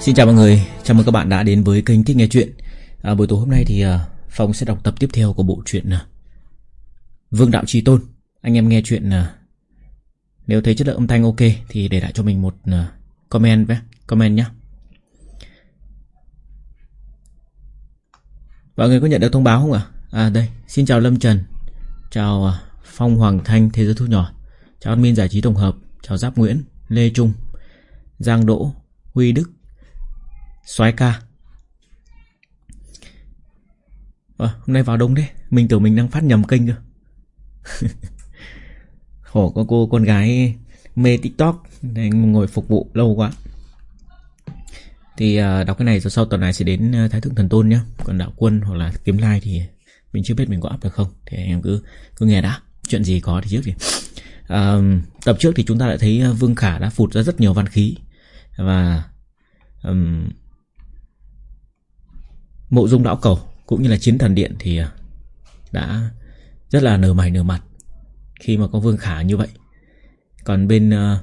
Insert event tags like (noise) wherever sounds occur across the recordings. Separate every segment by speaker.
Speaker 1: Xin chào mọi người, chào mừng các bạn đã đến với kênh Thích Nghe Chuyện à, Buổi tối hôm nay thì à, Phong sẽ đọc tập tiếp theo của bộ truyện à, Vương Đạo Trí Tôn Anh em nghe chuyện à, Nếu thấy chất lượng âm thanh ok thì để lại cho mình một comment với comment nhé Mọi người có nhận được thông báo không ạ? À? à đây, xin chào Lâm Trần Chào Phong Hoàng Thanh Thế giới thu nhỏ Chào admin giải trí tổng hợp Chào Giáp Nguyễn, Lê Trung Giang Đỗ, Huy Đức soái ca. À, Hôm nay vào đông đấy. Mình tưởng mình đang phát nhầm kênh cơ. (laughs) Khổ có cô con gái mê tiktok Đang ngồi phục vụ lâu quá. Thì à, đọc cái này rồi sau tuần này sẽ đến ờ, Thái Thượng Thần Tôn nhé Còn Đạo Quân hoặc là Kiếm Lai thì Mình chưa biết mình có up được không. Thì em cứ cứ nghe đã. Chuyện gì có thì trước thì à, Tập trước thì chúng ta đã thấy Vương Khả đã phụt ra rất nhiều văn khí. Và um, Mộ dung lão cầu Cũng như là chiến thần điện thì à, Đã rất là nở mày nở mặt Khi mà có Vương Khả như vậy. Còn bên à,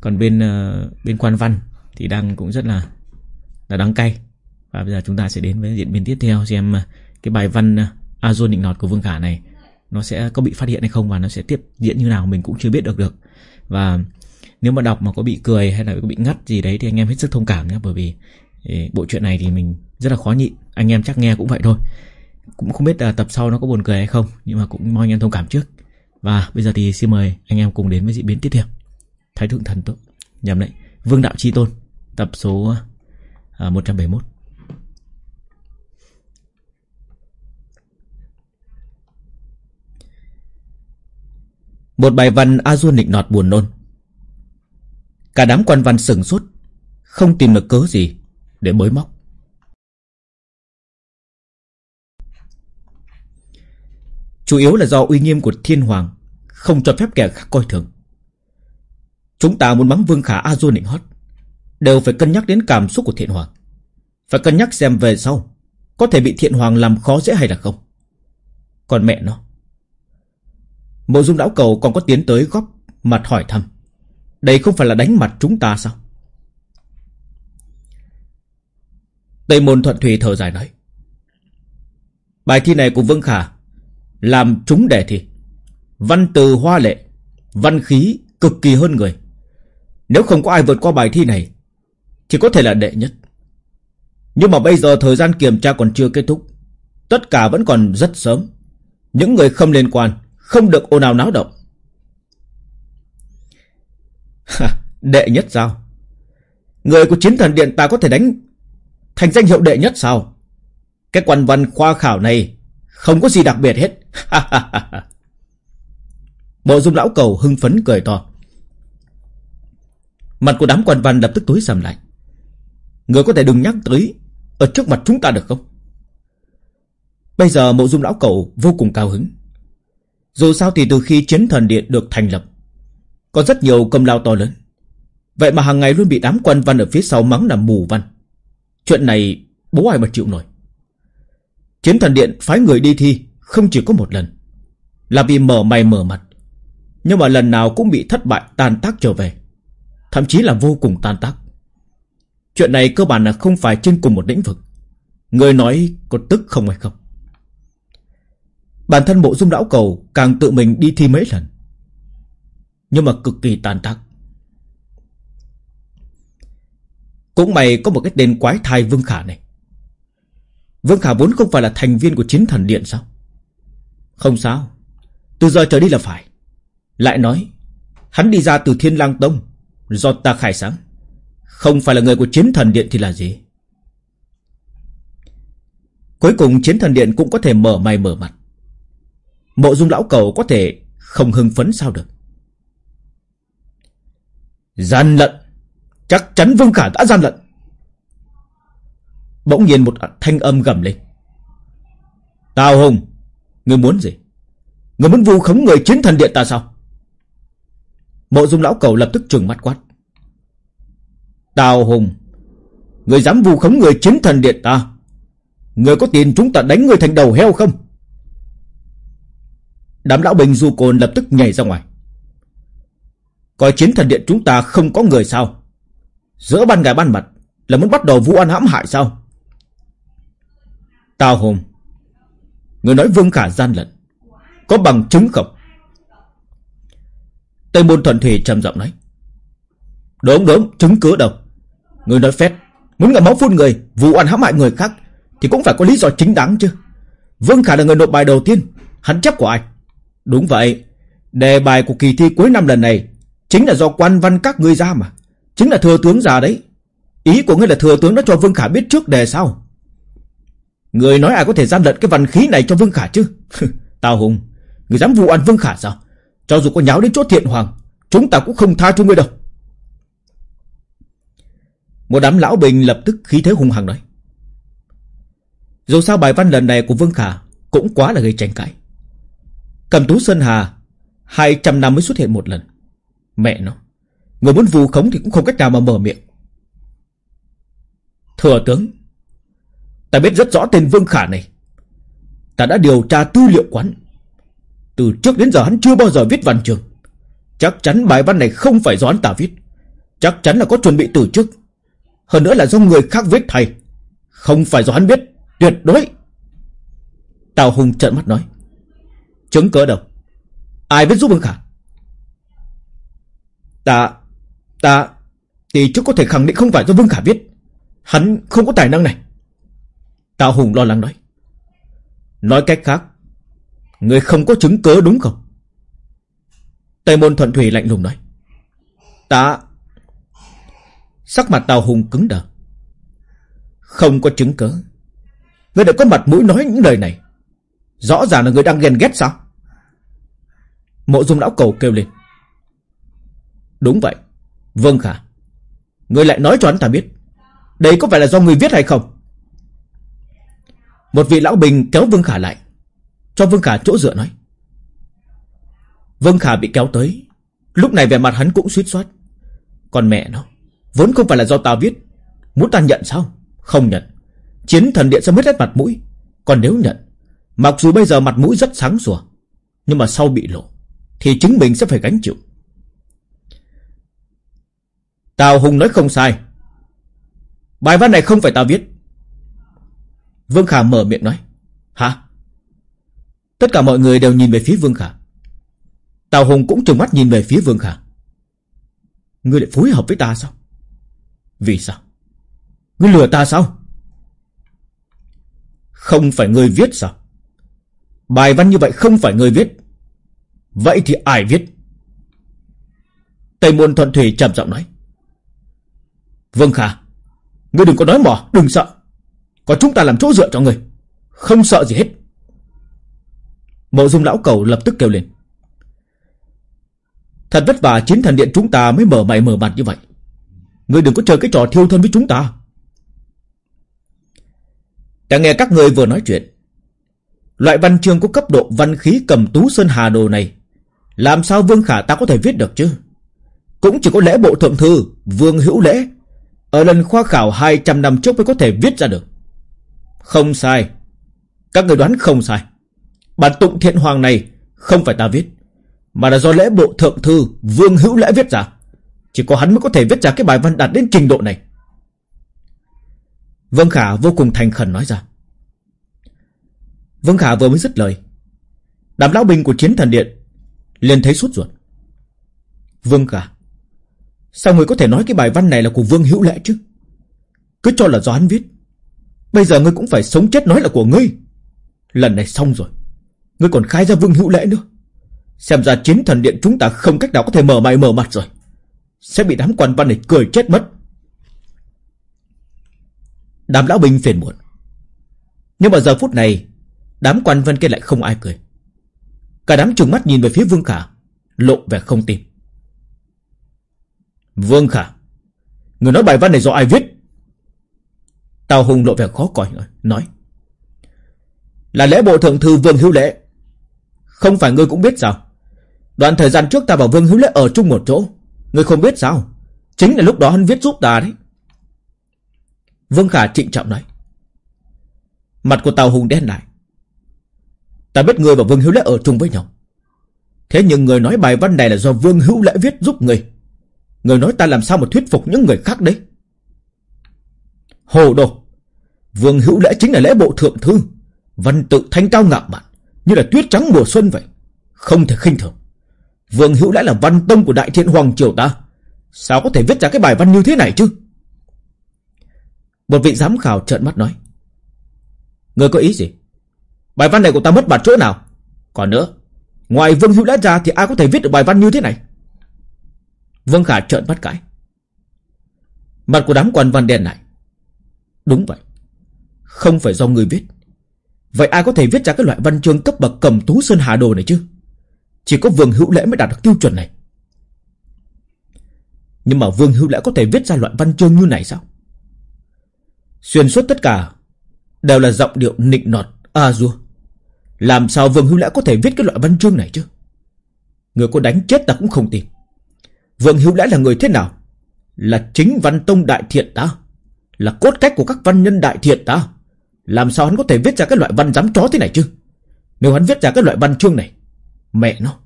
Speaker 1: Còn bên à, bên quan văn Thì đang cũng rất là Là đắng cay. Và bây giờ chúng ta sẽ đến với diễn biến tiếp theo Xem cái bài văn uh, định nọt của Vương Khả này Nó sẽ có bị phát hiện hay không Và nó sẽ tiếp diễn như nào mình cũng chưa biết được được. Và nếu mà đọc mà có bị cười hay là có bị ngắt gì đấy thì anh em hết sức thông cảm nhé bởi vì bộ chuyện này thì mình rất là khó nhịn. Anh em chắc nghe cũng vậy thôi. Cũng không biết là tập sau nó có buồn cười hay không nhưng mà cũng mong anh em thông cảm trước. Và bây giờ thì xin mời anh em cùng đến với diễn biến tiếp theo. Thái thượng thần tốt nhầm đấy vương đạo chi tôn tập số à, 171 Một bài văn A du nịnh nọt buồn nôn. Cả đám quan văn sừng sốt Không tìm được cớ gì. Để bới móc. Chủ yếu là do uy nghiêm của thiên hoàng Không cho phép kẻ khác coi thường. Chúng ta muốn mắng Vương Khả A Du nịnh hót Đều phải cân nhắc đến cảm xúc của thiện hoàng. Phải cân nhắc xem về sau Có thể bị thiện hoàng làm khó dễ hay là không. Còn mẹ nó Mộ dung đảo cầu còn có tiến tới góp Mặt hỏi thăm. Đây không phải là đánh mặt chúng ta sao? Tây môn thuận thủy thở dài nói, Bài thi này của Vương Khả làm chúng đề thi. Văn từ hoa lệ, Văn khí cực kỳ hơn người. Nếu không có ai vượt qua bài thi này, Thì có thể là đệ nhất. Nhưng mà bây giờ thời gian kiểm tra còn chưa kết thúc. Tất cả vẫn còn rất sớm. Những người không liên quan, Không được ồn ào náo động. (laughs) Đệ nhất sao? Người của chiến thần điện ta có thể đánh Thành danh hiệu đệ nhất sao Cái quan văn khoa khảo này Không có gì đặc biệt hết (laughs) Bộ dung lão cầu hưng phấn cười to. Mặt của đám quan văn lập tức tối sầm lại. Người có thể đừng nhắc tới ở trước mặt chúng ta được không? Bây giờ mộ dung lão cầu vô cùng cao hứng. Dù sao thì từ khi chiến thần điện được thành lập, có rất nhiều công lao to lớn. Vậy mà hàng ngày luôn bị đám quan văn ở phía sau mắng là mù văn. Chuyện này bố ai mà chịu nổi. Chiến thần điện phái người đi thi, không chỉ có một lần. Là vì mở mày mở mặt, Nhưng mà lần nào cũng bị thất bại, tan tác trở về. Thậm chí là vô cùng tan tác. Chuyện này cơ bản là không phải trên cùng một lĩnh vực. Người nói có tức không hay không? Bản thân bộ dung đảo cầu Càng tự mình đi thi mấy lần. Nhưng mà cực kỳ tàn tác. Cũng mày có một cái tên quái thai Vương Khả này. Vương Khả vốn không phải là thành viên của chiến thần điện sao? Không sao. Từ giờ trở đi là phải. Lại nói, Hắn đi ra từ thiên lang tông, Do ta khai sáng. Không phải là người của chiến thần điện thì là gì? Cuối cùng chiến thần điện cũng có thể mở mày mở mặt. Mộ dung lão cầu có thể Không hưng phấn sao được? Gian lận. Chắc chắn Vương Khả đã gian lận Bỗng nhiên một thanh âm gầm lên Tào Hùng Ngươi muốn gì? Ngươi muốn vu khống người chiến thần điện ta sao? Mộ dung lão cầu lập tức trừng mắt quát. Tào Hùng, ngươi dám vu khống người chiến thần điện ta? Ngươi có tiền chúng ta đánh ngươi thành đầu heo không? Đám lão bình du côn lập tức nhảy ra ngoài. Coi chiến thần điện chúng ta không có người sao? Giữa ban ngày ban mặt,
Speaker 2: Là muốn bắt đầu vụ ăn hãm hại sao? Tào Hùng Người nói Vương Khả gian lận Có bằng chứng không? Tây Môn Thuận Thủy trầm giọng nói Đúng đúng chứng cứ đâu? Người nói phép Muốn ngậm máu phun người Vụ ăn hãm hại người khác Thì cũng phải có lý do chính đáng chứ. Vương Khả là người nộp bài đầu tiên Hắn chấp của ai? Đúng vậy Đề bài của kỳ thi cuối năm lần này Chính là do quan văn các ngươi ra mà. Chính là thừa tướng già đấy. Ý của ngươi là thừa tướng đã cho Vương Khả biết trước đề sao? Người nói ai có thể gian lận cái văn khí này cho Vương Khả chứ? (laughs) Tào Hùng, Người dám vụ ăn Vương Khả sao? Cho dù có nháo đến chỗ thiện hoàng, Chúng ta cũng không tha cho ngươi đâu. Một đám lão bình lập tức khí thế hung hăng nói. Dù sao bài văn lần này của Vương Khả Cũng quá là gây tranh cãi. Cầm tú Sơn Hà 200 năm mới xuất hiện một lần. Mẹ nó. Người muốn vù khống thì cũng không cách nào mà mở miệng. Thừa tướng, Ta biết rất rõ tên Vương Khả này. Ta đã điều tra tư liệu quán. Từ trước đến giờ hắn chưa bao giờ viết văn trường Chắc chắn bài văn này không phải do hắn ta viết. Chắc chắn là có chuẩn bị từ trước. Hơn nữa là do người khác viết thay Không phải do hắn biết. Tuyệt đối. Tào Hùng trợn mắt nói. Chứng cớ đâu? Ai biết giúp Vương Khả? Ta Ta Thì trước có thể khẳng định không phải do Vương Khả viết. Hắn không có tài năng này. Tào Hùng lo lắng nói. Nói cách khác, Người không có chứng cớ đúng không? Tây môn thuận thủy lạnh lùng nói. Ta, Sắc mặt Tào Hùng cứng đờ. Không có chứng cớ Người đã có mặt mũi nói những lời này. Rõ ràng là người đang ghen ghét sao? Mộ dung lão cầu kêu lên. Đúng vậy. Vâng khả. Người lại nói cho hắn ta biết, Đây có phải là do người viết hay không? Một vị lão bình kéo Vương Khả lại, Cho Vương Khả chỗ dựa nói. Vương Khả bị kéo tới, Lúc này vẻ mặt hắn cũng suýt soát. Còn mẹ nó, Vốn không phải là do ta viết, Muốn ta nhận sao? Không nhận. Chiến thần điện sẽ mất hết mặt mũi. Còn nếu nhận, Mặc dù bây giờ mặt mũi rất sáng sủa, Nhưng mà sau bị lộ, Thì chính mình sẽ phải gánh chịu. Tào Hùng nói không sai. Bài văn này không phải tao viết. Vương Khả mở miệng nói. Hả? Tất cả mọi người đều nhìn về phía Vương Khả. Tào Hùng cũng trừng mắt nhìn về phía Vương Khả. Ngươi lại phối hợp với ta sao? Vì sao? Ngươi lừa ta sao? Không phải ngươi viết sao? Bài văn như vậy không phải ngươi viết. Vậy thì ai viết? Tây Môn Thuận Thủy trầm giọng nói. Vương Khả Ngươi đừng có nói mỏ, Đừng sợ. Có chúng ta làm chỗ dựa cho ngươi. Không sợ gì hết. Mộ dung lão cầu lập tức kêu lên. Thật vất vả chiến thần điện chúng ta mới mở mày mở mặt như vậy. Ngươi đừng có chơi cái trò thiêu thân với chúng ta. Đã nghe các người vừa nói chuyện. Loại văn chương có cấp độ văn khí cầm tú sơn hà đồ này, Làm sao Vương Khả ta có thể viết được chứ? Cũng chỉ có lễ bộ thượng thư, Vương hữu lễ ở lần khoa khảo 200 năm trước mới có thể viết ra được. Không sai. Các người đoán không sai. Bản tụng thiện hoàng này Không phải ta viết, Mà là do lễ bộ thượng thư Vương hữu lễ viết ra. Chỉ có hắn mới có thể viết ra cái bài văn đạt đến trình độ này. Vương Khả vô cùng thành khẩn nói ra. Vương Khả vừa mới dứt lời, Đám lão binh của chiến thần điện liền thấy suốt ruột. Vương Khả Sao người có thể nói cái bài văn này là của Vương Hữu Lệ chứ? Cứ cho là do hắn viết. Bây giờ ngươi cũng phải sống chết nói là của ngươi. Lần này xong rồi. Ngươi còn khai ra Vương Hữu Lệ nữa. Xem ra chiến thần điện chúng ta không cách nào có thể mở mày mở mặt rồi. Sẽ bị đám quan văn này cười chết mất. Đám lão binh phiền muộn. Nhưng mà giờ phút này, Đám quan văn kia lại không ai cười. Cả đám trừng mắt nhìn về phía Vương Khả, Lộ vẻ không tin. Vương Khả, Người nói bài văn này do ai viết? Tào Hùng lộ vẻ khó coi, Nói. Là lễ bộ thượng thư Vương Hữu Lễ. Không phải ngươi cũng biết sao? Đoạn thời gian trước ta bảo Vương Hữu Lễ ở chung một chỗ. Ngươi không biết sao? Chính là lúc đó hắn viết giúp ta đấy. Vương Khả trịnh trọng nói. Mặt của Tào Hùng đen lại. Ta biết ngươi và Vương Hữu Lễ ở chung với nhau. Thế nhưng người nói bài văn này là do Vương Hữu Lễ viết giúp người. Người nói ta làm sao mà thuyết phục những người khác đấy? Hồ đồ, Vương hữu lễ chính là lễ bộ thượng thư, Văn tự thanh cao ngạo mạn, Như là tuyết trắng mùa xuân vậy, Không thể khinh thường. Vương hữu lễ là văn tông của đại thiện hoàng triều ta, Sao có thể viết ra cái bài văn như thế này chứ?
Speaker 1: Một vị giám khảo trợn mắt nói,
Speaker 2: Người có ý gì? Bài văn này của ta mất mặt chỗ nào? Còn nữa, Ngoài Vương Hữu Lễ ra thì ai có thể viết được bài văn như thế này?
Speaker 1: Vương Khả trợn mắt cãi Mặt của đám quan văn đen lại Đúng vậy. Không phải do người viết. Vậy ai có thể viết ra cái loại văn chương cấp bậc cầm tú sơn hà đồ này chứ? Chỉ có Vương Hữu Lễ mới đạt được tiêu chuẩn này. Nhưng mà Vương Hữu Lễ có thể viết ra loại văn chương như này sao? Xuyên suốt tất cả Đều là giọng điệu nịnh nọt, A dua. Làm sao Vương Hữu Lễ có thể viết cái loại văn chương này chứ? Người có đánh chết ta cũng không tin. Vương Hiếu Lễ là người thế nào? Là chính văn tông đại thiện ta? Là cốt cách của các văn nhân đại thiện ta? Làm sao hắn có thể viết ra cái loại văn dám chó thế này chứ? Nếu hắn viết ra cái loại văn chương này, Mẹ nó,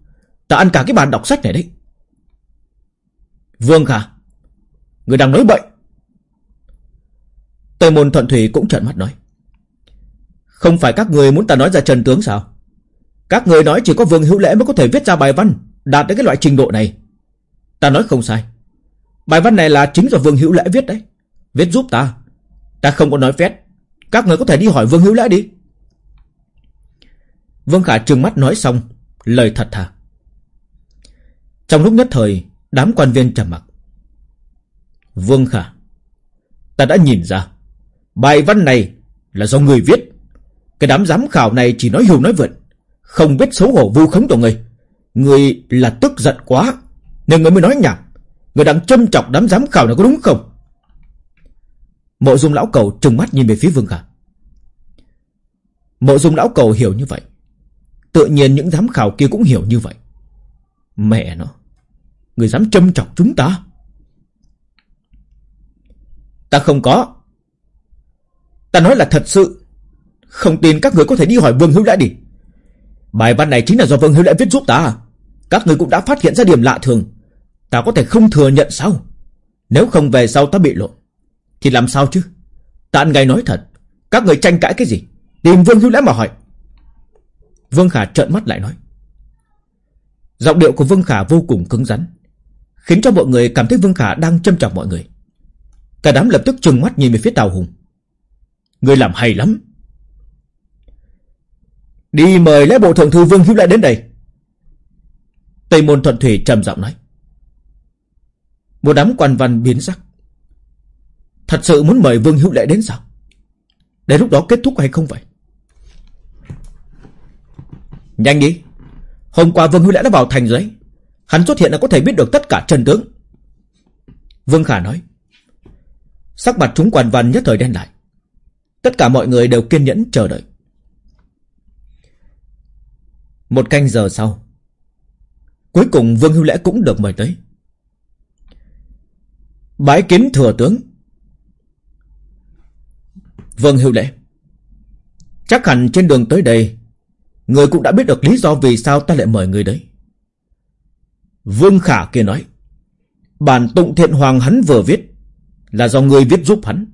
Speaker 1: Ta ăn cả cái bàn đọc sách này đấy.
Speaker 2: Vương Khả, Người đang nói bậy.
Speaker 1: Tây môn thuận thủy cũng trợn mắt nói, Không phải các người muốn ta nói ra trần tướng sao? Các người nói chỉ có Vương Hữu Lễ mới có thể viết ra bài văn Đạt đến cái loại trình độ này. Ta nói không sai. Bài văn này là chính do Vương Hữu Lễ viết đấy. Viết giúp ta. Ta không có nói phét. Các người có thể đi hỏi Vương Hữu Lễ đi. Vương Khả trừng mắt nói xong, Lời thật thà. Trong lúc nhất thời, Đám quan viên trầm mặc. Vương Khả, Ta đã nhìn ra, Bài văn này là do người viết. Cái đám giám khảo này chỉ nói hiểu nói vượn, Không biết xấu hổ vu khống của người. Người là tức giận quá. Nên người mới nói nhảm, Người đang châm chọc đám giám khảo này có đúng không? Mộ dung lão cầu trừng mắt nhìn về phía Vương Khả Mộ dung lão cầu hiểu như vậy. Tự nhiên những giám khảo kia cũng hiểu như vậy. Mẹ nó, Người dám châm chọc chúng ta? Ta không có. Ta nói là thật sự. Không tin các người có thể đi hỏi Vương Hữu đại đi. Bài văn này chính là do Vương Hữu đại viết giúp ta. Các người cũng đã phát hiện ra điểm lạ thường. Ta có thể không thừa nhận sao? Nếu không về sau ta bị lộ Thì làm sao chứ? Ta ăn ngay nói thật, Các người tranh cãi cái gì? Tìm Vương Hữu Lễ mà hỏi. Vương Khả trợn mắt lại nói. Giọng điệu của Vương Khả vô cùng cứng rắn, Khiến cho mọi người cảm thấy Vương Khả đang châm chọc mọi người. Cả đám lập tức trừng mắt nhìn về phía Tào Hùng. Người làm hay lắm. Đi mời lễ bộ thượng thư Vương Hữu Lễ đến đây. Tây môn thuận thủy trầm giọng nói. Một đám quan văn biến sắc. Thật sự muốn mời Vương Hữu Lễ đến sao? Để lúc đó kết thúc hay không vậy? Nhanh đi. Hôm qua Vương Hữu Lễ đã vào thành rồi Hắn xuất hiện là có thể biết được tất cả trần tướng. Vương Khả nói. Sắc mặt chúng quan văn nhất thời đen lại. Tất cả mọi người đều kiên nhẫn chờ đợi. Một canh giờ sau, Cuối cùng Vương Hữu Lễ cũng được mời tới. Bái kiến thừa tướng. Vương Hữu Lễ. Chắc hẳn trên đường tới đây, Người cũng đã biết được lý do vì sao ta lại mời người đấy. Vương Khả kia nói, Bản tụng thiện hoàng hắn vừa viết Là do người viết giúp hắn.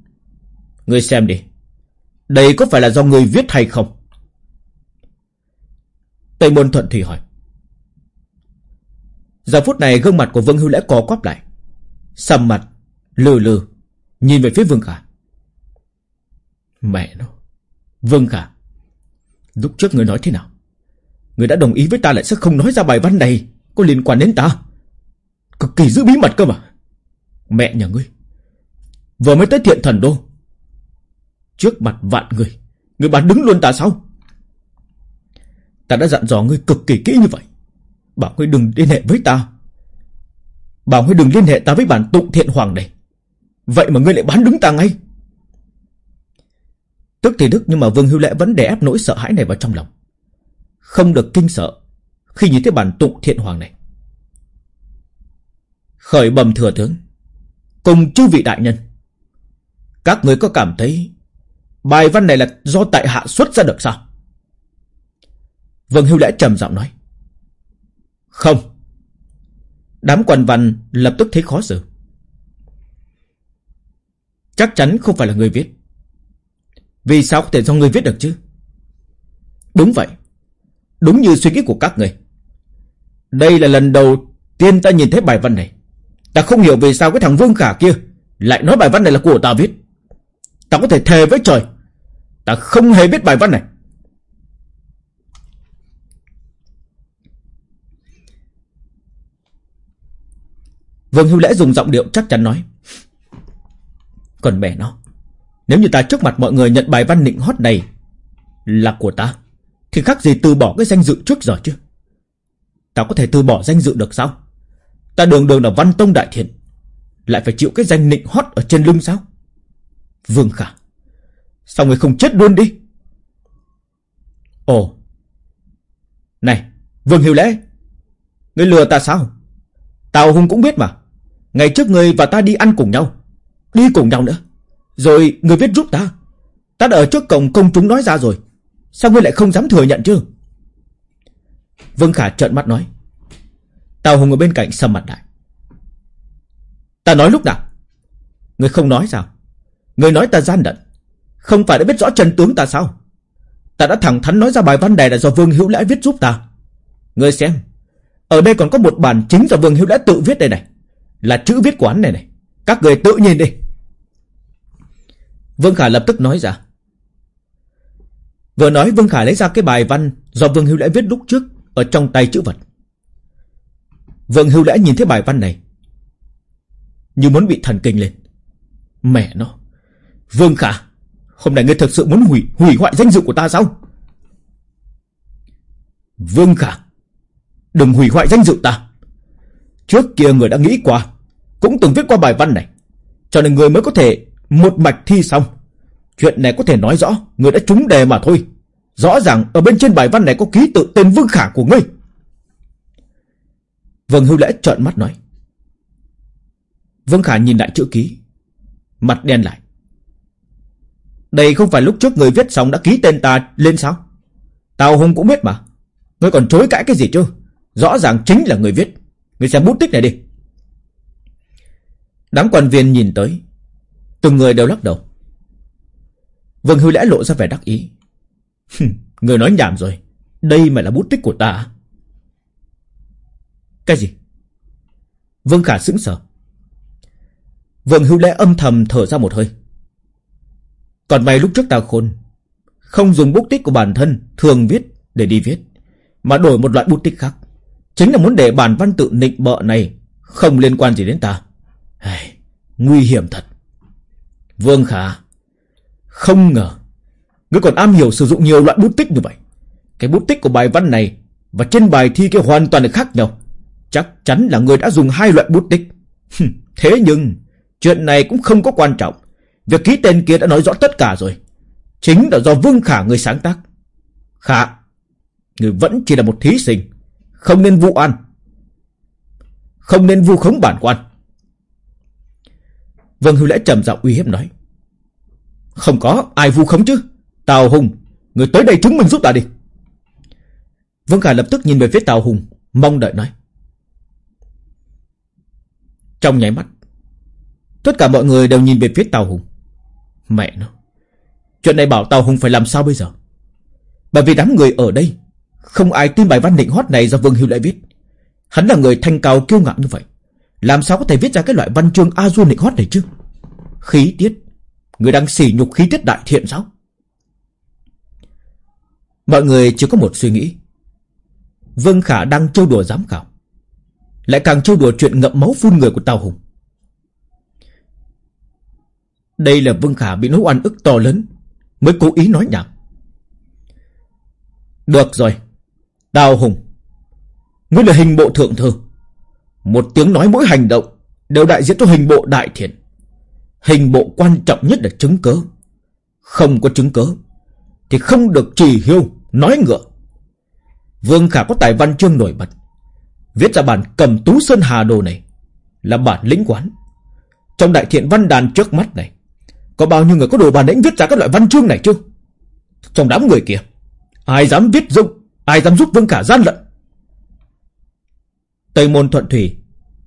Speaker 1: Người xem đi, Đây có phải là do người viết hay không? Tây Môn Thuận thì hỏi, Giờ phút này gương mặt của Vương Hưu Lễ co quắp lại, Sầm mặt Lừ lừ. Nhìn về phía Vương Khả. Mẹ nó. Vương Khả, Lúc trước người nói thế nào? Người đã đồng ý với ta lại sẽ không nói ra bài văn này. Có liên quan đến ta? Cực kỳ giữ bí mật cơ mà. Mẹ nhà ngươi. Vừa mới tới thiện thần đô. Trước mặt vạn người. Người bán đứng luôn ta sao? Ta đã dặn dò ngươi cực kỳ kỹ như vậy. Bảo ngươi đừng liên hệ với ta. Bảo ngươi đừng liên hệ ta với bản tụng thiện hoàng này. Vậy mà ngươi lại bán đứng ta ngay. Tức thì đức nhưng mà Vương Hưu Lễ vẫn đè ép nỗi sợ hãi này vào trong lòng. Không được kinh sợ Khi nhìn thấy bản tụng thiện hoàng này. Khởi bầm thừa tướng, Cùng chư vị đại nhân, Các người có cảm thấy Bài văn này là do tại hạ xuất ra được sao? Vương Hưu Lễ trầm giọng nói, Không. Đám quan văn lập tức thấy khó xử.
Speaker 2: Chắc chắn không phải là người viết. Vì sao có thể do người viết được chứ? Đúng vậy. Đúng như suy nghĩ của các người. Đây là lần đầu tiên ta nhìn thấy bài văn này. Ta không hiểu vì sao cái thằng Vương Khả kia Lại nói bài văn này là của ta viết. Ta có thể thề với trời, Ta không hề biết bài văn này. Vương Hưu Lễ dùng giọng điệu chắc chắn nói còn mẹ nó. Nếu như ta trước mặt mọi người nhận bài văn nịnh hót này Là của ta, Thì khác gì từ bỏ cái danh dự trước giờ chứ? Ta có thể từ bỏ danh dự được sao? Ta đường đường là văn tông đại thiện, Lại phải chịu cái danh nịnh hót ở trên lưng sao? Vương Khả, Sao người không chết luôn đi? Ồ, Này, Vương Hiểu Lễ, Người lừa ta sao? Tào Hùng cũng biết mà. Ngày trước người và ta đi ăn cùng nhau. Đi cùng nhau nữa. Rồi người viết giúp ta. Ta đã ở trước cổng công chúng nói ra rồi. Sao ngươi lại không dám thừa nhận chứ? Vương Khả trợn mắt nói. Tào Hùng ở bên cạnh sầm mặt lại. Ta nói lúc nào? Người không nói sao? Người nói ta gian đận Không phải đã biết rõ chân tướng ta sao? Ta đã thẳng thắn nói ra bài văn đề là do Vương Hữu Lãi viết giúp ta. Người xem. Ở đây còn có một bản chính do Vương Hữu Lãi tự viết đây này. Là chữ viết của hắn này này. Các người tự nhìn đi. Vương Khả lập tức nói ra. Vừa nói, Vương Khả lấy ra cái bài văn Do Vương Hưu Lễ viết lúc trước Ở trong tay chữ vật. Vương Hưu Lễ nhìn thấy bài văn này, Như muốn bị thần kinh lên. Mẹ nó, Vương Khả, Hôm nay ngươi thật sự muốn hủy hủy hoại danh dự của ta sao? Vương Khả, Đừng hủy hoại danh dự ta. Trước kia người đã nghĩ qua, Cũng từng viết qua bài văn này, Cho nên người mới có thể một mạch thi xong. Chuyện này có thể nói rõ, Người đã trúng đề mà thôi. Rõ ràng ở bên trên bài văn này có ký tự tên Vương Khả của ngươi. Vương Hưu Lễ trợn mắt nói. Vương Khả nhìn lại chữ ký. Mặt đen lại. Đây không phải lúc trước người viết xong đã ký tên ta lên sao? Tào Hùng cũng biết mà. Ngươi còn chối cãi cái gì chứ? Rõ ràng chính là người viết. Ngươi xem bút tích này đi. Đám quan viên nhìn tới. Từng người đều lắc đầu. Vương Hưu Lễ lộ ra vẻ đắc ý. Người nói nhảm rồi. Đây mà là bút tích của ta. Cái gì? Vương Khả sững sờ. Vương Hưu Lễ âm thầm thở ra một hơi. Còn mày lúc trước ta khôn, Không dùng bút tích của bản thân Thường viết để đi viết, Mà đổi một loại bút tích khác. Chính là muốn để bản văn tự nịnh bợ này Không liên quan gì đến ta. Nguy hiểm thật. Vương Khả Không ngờ Ngươi còn am hiểu sử dụng nhiều loại bút tích như vậy. Cái bút tích của bài văn này Và trên bài thi kia hoàn toàn là khác nhau. Chắc chắn là ngươi đã dùng hai loại bút tích. (laughs) Thế nhưng Chuyện này cũng không có quan trọng. Việc ký tên kia đã nói rõ tất cả rồi. Chính là do Vương Khả người sáng tác. Khả Người vẫn chỉ là một thí sinh Không nên vụ oan, Không nên vu khống bản quan. Vương Hưu Lễ trầm giọng uy hiếp nói. Không có, ai vu khống chứ? Tào Hùng, Người tới đây chứng minh giúp ta đi. Vương Khả lập tức nhìn về phía Tào Hùng, Mong đợi nói. Trong nháy mắt, Tất cả mọi người đều nhìn về phía Tào Hùng. Mẹ nó, Chuyện này bảo Tào Hùng phải làm sao bây giờ? Bởi vì đám người ở đây, Không ai tin bài văn định hót này do Vương Hưu lại viết. Hắn là người thanh cao kiêu ngạo như vậy, Làm sao có thể viết ra cái loại văn chương A Du định hót này chứ? Khí tiết. Người đang sỉ nhục khí tiết đại thiện sao? Mọi người chỉ có một suy nghĩ. Vương Khả đang trêu đùa giám khảo. Lại càng trêu đùa chuyện ngậm máu phun người của Tào Hùng. Đây là Vương Khả bị nỗi oan ức to lớn, Mới cố ý nói nhảm. Được rồi, Tào Hùng. Ngươi là hình bộ thượng thư. Một tiếng nói mỗi hành động Đều đại diện cho hình bộ đại thiện. Hình bộ quan trọng nhất là chứng cớ Không có chứng cớ Thì không được trì hiêu Nói ngựa. Vương Khả có tài văn chương nổi bật. Viết ra bản cầm tú sơn hà đồ này Là bản lĩnh quán. Trong đại thiện văn đàn trước mắt này, Có bao nhiêu người có đồ bản lĩnh viết ra các loại văn chương này chứ? Trong đám người kia, Ai dám viết dụng, Ai dám giúp Vương Khả gian lận? Tây môn thuận thủy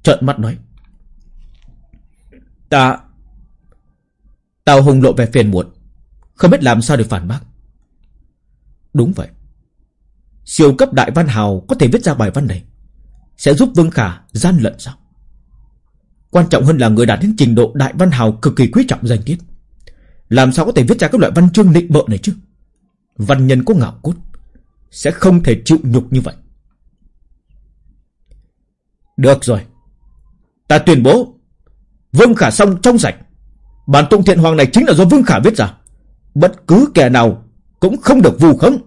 Speaker 2: Trợn mắt nói, Ta Tào Hùng lộ về phiền muộn, Không biết làm sao để phản bác. Đúng vậy. Siêu cấp đại văn hào có thể viết ra bài văn này, Sẽ giúp Vương Khả gian lận sao? Quan trọng hơn là người đạt đến trình độ đại văn hào cực kỳ quý trọng danh tiết. Làm sao có thể viết ra các loại văn chương nịnh bợ này chứ? Văn nhân có ngạo cốt, Sẽ không thể chịu nhục như vậy. Được rồi. Ta tuyên bố, Vương Khả xong trong sạch. Bản tụng thiện hoàng này chính là do Vương Khả viết ra. Bất cứ kẻ nào Cũng không được vù khống.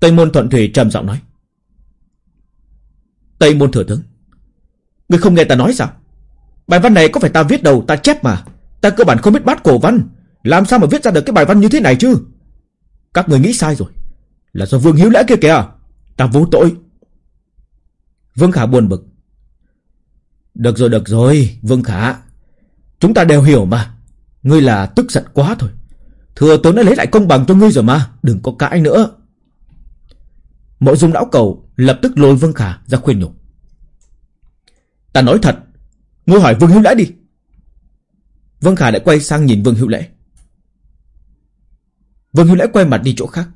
Speaker 2: Tây môn thuận thủy trầm giọng nói. Tây môn thừa tướng, Người không nghe ta nói sao? Bài văn này có phải ta viết đầu Ta chép mà? Ta cơ bản không biết bát cổ văn. Làm sao mà viết ra được cái bài văn như thế này chứ? Các người nghĩ sai rồi. Là do Vương Hiếu Lẽ kia kìa. Ta vô tội. Vương Khả buồn bực. Được rồi được rồi, Vương Khả. Chúng ta đều hiểu mà. Ngươi là tức giận quá thôi. Thừa tướng đã lấy lại công bằng cho ngươi rồi mà. Đừng có cãi nữa. Mộ dung lão cầu lập tức lôi Vương Khả ra khuyên nhủ. Ta nói thật, Ngươi hỏi Vương Hữu Lễ đi. Vương Khả lại quay sang nhìn Vương Hữu Lễ. Vương Hữu Lễ quay mặt đi chỗ khác.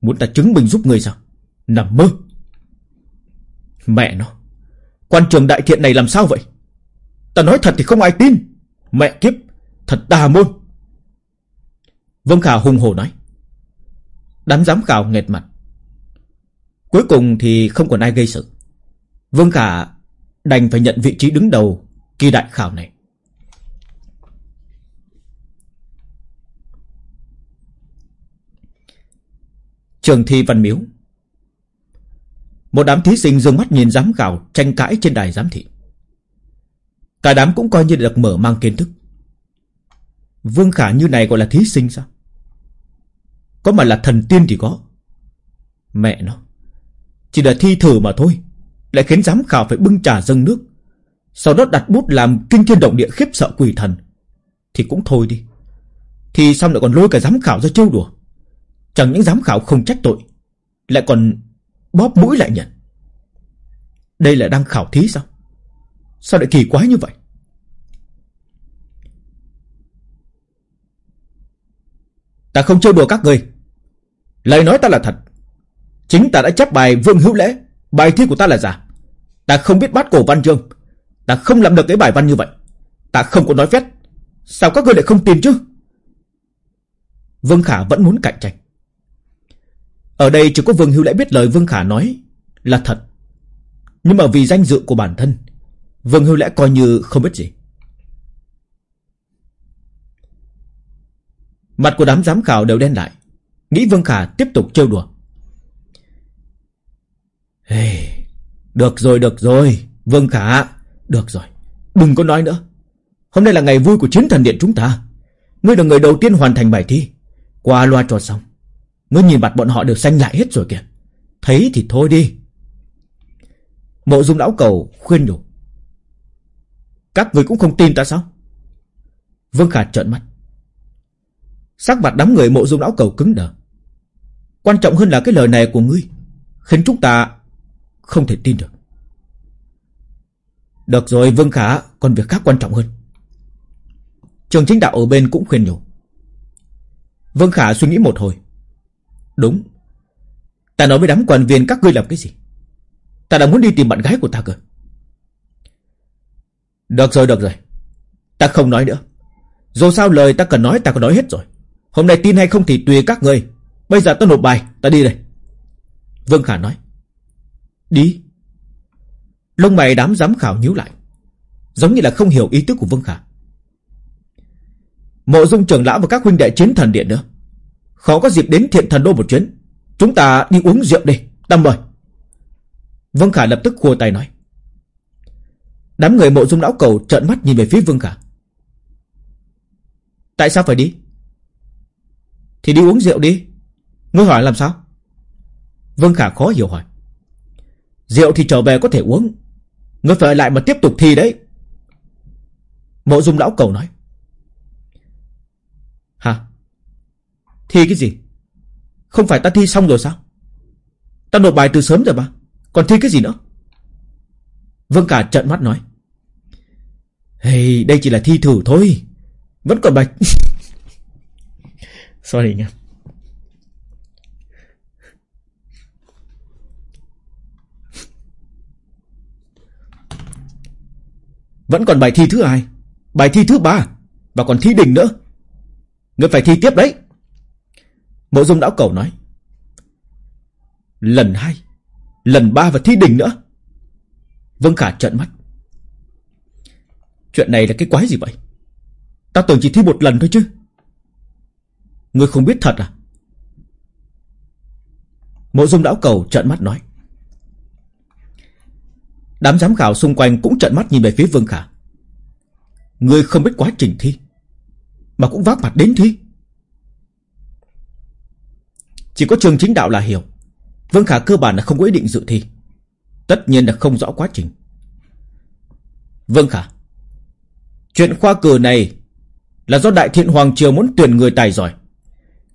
Speaker 2: Muốn ta chứng minh giúp ngươi sao? Nằm mơ. Mẹ nó. Quan trường đại thiện này làm sao vậy? Ta nói thật thì không ai tin. Mẹ kiếp, Thật tà môn. Vương Khả hung hổ nói. Đám giám khảo nghẹt mặt. Cuối cùng thì không còn ai gây sự. Vương Khả đành phải nhận vị trí đứng đầu kỳ đại khảo này. Trường thi văn miếu một đám thí sinh dương mắt nhìn giám khảo tranh cãi trên đài giám thị. Cả đám cũng coi như được mở mang kiến thức. Vương Khả như này gọi là thí sinh sao? Có mà là thần tiên thì có. Mẹ nó. Chỉ là thi thử mà thôi. Lại khiến giám khảo phải bưng trà dâng nước Sau đó đặt bút làm kinh thiên động địa khiếp sợ quỷ thần Thì cũng thôi đi Thì xong lại còn lôi cả giám khảo ra trêu đùa Chẳng những giám khảo không trách tội, Lại còn bóp mũi lại nhận Đây là đang khảo thí sao? Sao lại kỳ quái như vậy? Ta không chơi đùa các người. Lời nói ta là thật. Chính ta đã chấp bài vương hữu lễ. Bài thi của ta là giả. Ta không biết bát cổ văn chương. Ta không làm được cái bài văn như vậy. Ta không có nói phép. Sao các ngươi lại không tin chứ? Vương Khả vẫn muốn cạnh tranh. Ở đây chỉ có Vương Hưu lại biết lời Vương Khả nói Là thật Nhưng mà vì danh dự của bản thân Vương Hưu lẽ coi như không biết gì Mặt của đám giám khảo đều đen lại Nghĩ Vương Khả tiếp tục trêu đùa Hey, được rồi, được rồi, Vương Khả, được rồi, đừng có nói nữa. Hôm nay là ngày vui của chiến thần điện chúng ta. Ngươi là người đầu tiên hoàn thành bài thi. Qua loa trò xong. Ngươi nhìn mặt bọn họ đều xanh lại hết rồi kìa. Thấy thì thôi đi. Mộ dung lão cầu khuyên nhủ. Các người cũng không tin ta sao? Vương Khả trợn mắt. Sắc mặt đám người mộ dung lão cầu cứng đờ. Quan trọng hơn là cái lời này của ngươi. Khiến chúng ta không thể tin được Được rồi, Vương Khả, Còn việc khác quan trọng hơn Trường chính đạo ở bên cũng khuyên nhủ Vương Khả suy nghĩ một hồi Đúng. Ta nói với đám quan viên các ngươi làm cái gì? Ta đã muốn đi tìm bạn gái của ta cơ. Được rồi được rồi. Ta không nói nữa. Dù sao lời ta cần nói, ta có nói hết rồi. Hôm nay tin hay không thì tùy các ngươi. Bây giờ ta nộp bài, Ta đi đây. Vương Khả nói. Đi. Lông mày đám giám khảo nhíu lại. Giống như là không hiểu ý tứ của Vương Khả. Mộ dung trưởng lão và các huynh đệ chiến thần điện nữa. Khó có dịp đến thiện thần đô một chuyến. Chúng ta đi uống rượu đi. Tâm mời. Vương Khả lập tức khua tay nói. Đám người mộ dung lão cầu trợn mắt nhìn về phía Vương Khả. Tại sao phải đi? Thì đi uống rượu đi. Ngươi hỏi làm sao? Vương Khả khó hiểu hỏi. Rượu thì trở về có thể uống Ngươi phải lại mà tiếp tục thi đấy Mộ dung lão cầu nói Hả Thi cái gì? Không phải ta thi xong rồi sao? Ta nộp bài từ sớm rồi mà. Còn thi cái gì nữa? Vương cả trợn mắt nói. Hey, đây chỉ là thi thử thôi. Vẫn còn bạch. (laughs) Sorry nha Vẫn còn bài thi thứ hai. Bài thi thứ ba. Và còn thi đỉnh nữa. Người phải thi tiếp đấy. Mộ dung đảo cầu nói. Lần hai, Lần ba và thi đình nữa. Vương Khả trợn mắt. Chuyện này là cái quái gì vậy? Ta tưởng chỉ thi một lần thôi chứ. Ngươi không biết thật à? Mộ dung đảo cầu trợn mắt nói. Đám giám khảo xung quanh cũng trợn mắt nhìn về phía Vương Khả. Ngươi không biết quá trình thi, Mà cũng vác mặt đến thi. Chỉ có trường chính đạo là hiểu. Vương Khả cơ bản là không có ý định dự thi. Tất nhiên là không rõ quá trình. Vương Khả, Chuyện khoa cử này Là do Đại Thiện Hoàng Triều muốn tuyển người tài giỏi.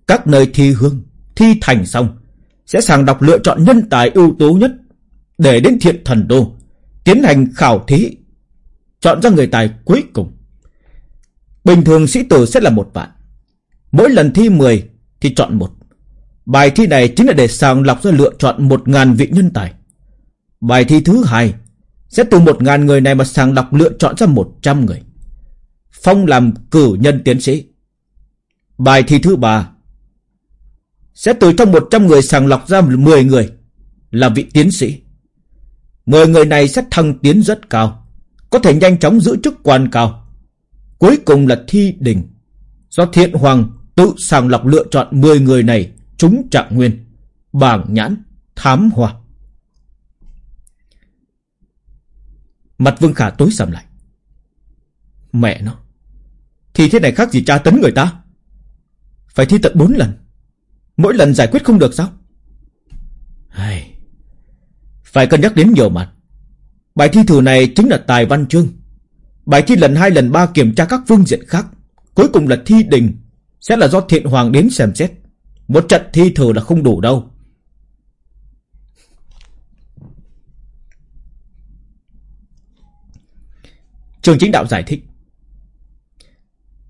Speaker 2: Các nơi thi hương, Thi thành xong, Sẽ sàng đọc lựa chọn nhân tài ưu tú nhất Để đến thiện thần đô Tiến hành khảo thí, Chọn ra người tài cuối cùng. Bình thường sĩ tử sẽ là một vạn, Mỗi lần thi 10 Thì chọn một. Bài thi này chính là để sàng lọc ra lựa chọn một ngàn vị nhân tài. Bài thi thứ hai Sẽ từ một ngàn người này mà sàng lọc lựa chọn ra một trăm người. Phong làm cử nhân tiến sĩ. Bài thi thứ ba Sẽ từ trong một trăm người sàng lọc ra mười người Là vị tiến sĩ. Mười người này sẽ thăng tiến rất cao, Có thể nhanh chóng giữ chức quan cao. Cuối cùng là thi đình Do thiện hoàng tự sàng lọc lựa chọn mười người này Chúng trạng nguyên Bảng nhãn, Thám hoa. Mặt Vương Khả tối sầm lại. Mẹ nó, Thì thế này khác gì tra tấn người ta? Phải thi tận bốn lần, Mỗi lần giải quyết không được sao? Hay, Phải cân nhắc đến nhiều mặt. Bài thi thử này chính là tài văn chương. Bài thi lần 2 lần 3 kiểm tra các phương diện khác. Cuối cùng là thi đình, Sẽ là do thiện hoàng đến xem xét. Một trận thi thử là không đủ đâu. Trường chính đạo giải thích.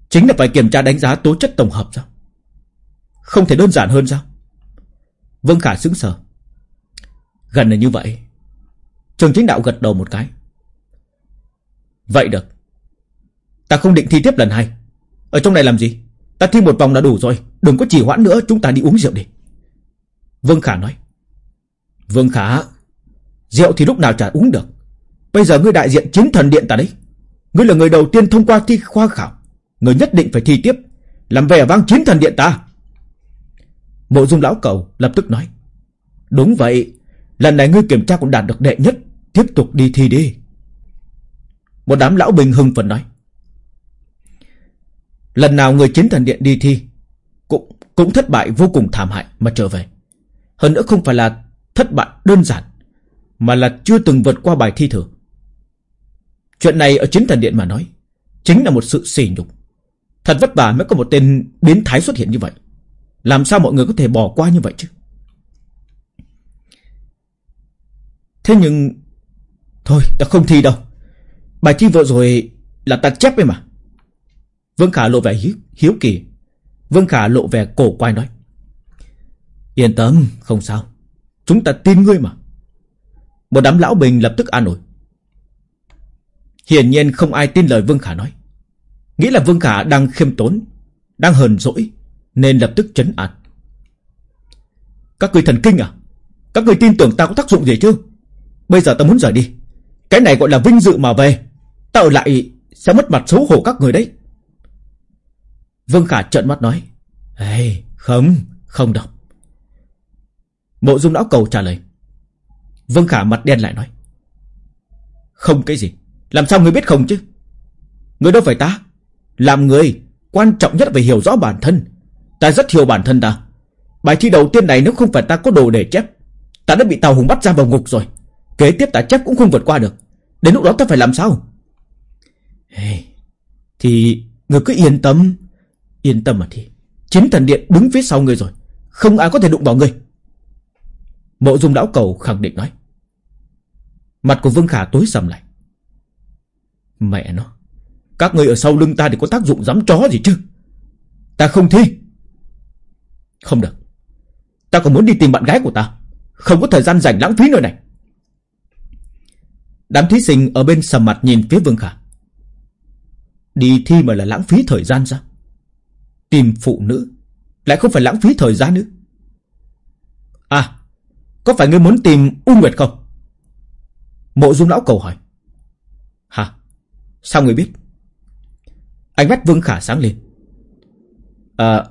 Speaker 2: Chính là phải kiểm tra đánh giá tố chất tổng hợp sao? Không thể đơn giản hơn sao? Vương Khả sững sờ. Gần là như vậy. Trường chính đạo gật đầu một cái. Vậy được. Ta không định thi tiếp lần hai. Ở trong này làm gì? Ta thi một vòng là đủ rồi. Đừng có trì hoãn nữa, chúng ta đi uống rượu đi. Vương Khả nói. Vương Khả, Rượu thì lúc nào chả uống được. Bây giờ ngươi đại diện chính thần điện ta đấy. Ngươi là người đầu tiên thông qua thi khoa khảo. Ngươi nhất định phải thi tiếp. Làm vẻ vang chiến thần điện ta. Mộ dung lão cầu lập tức nói. Đúng vậy, Lần này ngươi kiểm tra cũng đạt được đệ nhất. Tiếp tục đi thi đi. Một đám lão bình hưng phấn nói. Lần nào người chiến thần điện đi thi, Cũng cũng thất bại vô cùng thảm hại mà trở về. Hơn nữa không phải là thất bại đơn giản, Mà là chưa từng vượt qua bài thi thử. Chuyện này ở chiến thần điện mà nói, Chính là một sự sỉ nhục. Thật vất vả mới có một tên biến thái xuất hiện như vậy. Làm sao mọi người có thể bỏ qua như vậy chứ? Thế nhưng, Thôi, ta không thi đâu. Bài thi vừa rồi là ta chép ấy mà. Vương Khả lộ vẻ hiếu, hiếu kỳ. Vương Khả lộ vẻ cổ quay nói Yên tâm không sao. Chúng ta tin ngươi mà. Một đám lão bình lập tức an ủi. Hiển nhiên không ai tin lời Vương Khả nói. Nghĩ là Vương Khả đang khiêm tốn Đang hờn dỗi Nên lập tức chấn an. Các người thần kinh à? Các người tin tưởng ta có tác dụng gì chứ? Bây giờ ta muốn rời đi. Cái này gọi là vinh dự mà về. Ta ở lại sẽ mất mặt xấu hổ các người đấy. Vương Khả trợn mắt nói Ê không Không đọc Mộ dung lão cầu trả lời. Vương Khả mặt đen lại nói Không cái gì Làm sao người biết không chứ? Người đâu phải ta Làm người Quan trọng nhất phải hiểu rõ bản thân. Ta rất hiểu bản thân ta. Bài thi đầu tiên này nếu không phải ta có đồ để chép Ta đã bị Tào Hùng bắt ra vào ngục rồi. Kế tiếp ta chép cũng không vượt qua được. Đến lúc đó ta phải làm sao? Hey, Thì Người cứ yên tâm. Yên tâm mà thì Chính thần điện đứng phía sau người rồi. Không ai có thể đụng vào người Mộ dung lão cầu khẳng định nói. Mặt của Vương Khả tối sầm lại. Mẹ nó, Các người ở sau lưng ta thì có tác dụng dám chó gì chứ? Ta không thi. Không được. Ta còn muốn đi tìm bạn gái của ta. Không có thời gian dành lãng phí nơi này. Đám thí sinh ở bên sầm mặt nhìn phía Vương Khả. Đi thi mà là lãng phí thời gian sao? Tìm phụ nữ, Lại không phải lãng phí thời gian nữa. À Có phải ngươi muốn tìm U Nguyệt không? Mộ dung lão cầu hỏi. Hả? Sao người biết? Ánh mắt Vương Khả sáng lên. À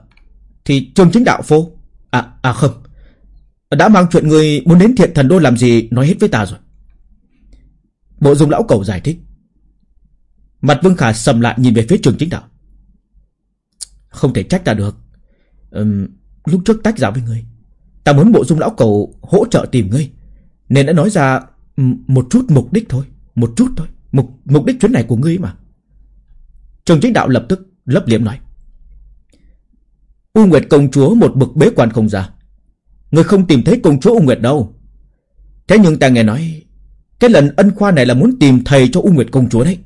Speaker 2: Thì Trương Chính Đạo phô À à không. Đã mang chuyện người muốn đến thiện thần đô làm gì Nói hết với ta rồi. Bộ dung lão cầu giải thích. Mặt Vương Khả sầm lại nhìn về phía trường chính đạo. Không thể trách ta được. Uhm, Lúc trước tách ra với ngươi Ta muốn bộ dung lão cầu hỗ trợ tìm ngươi Nên đã nói ra Một chút mục đích thôi Một chút thôi Mục, mục đích chuyến này của ngươi mà. Trường chính đạo lập tức lấp liếm nói U Nguyệt công chúa một bực bế quan không ra Người không tìm thấy công chúa U Nguyệt đâu. Thế nhưng ta nghe nói Cái lần ân khoa này là muốn tìm thầy cho U Nguyệt công chúa đấy.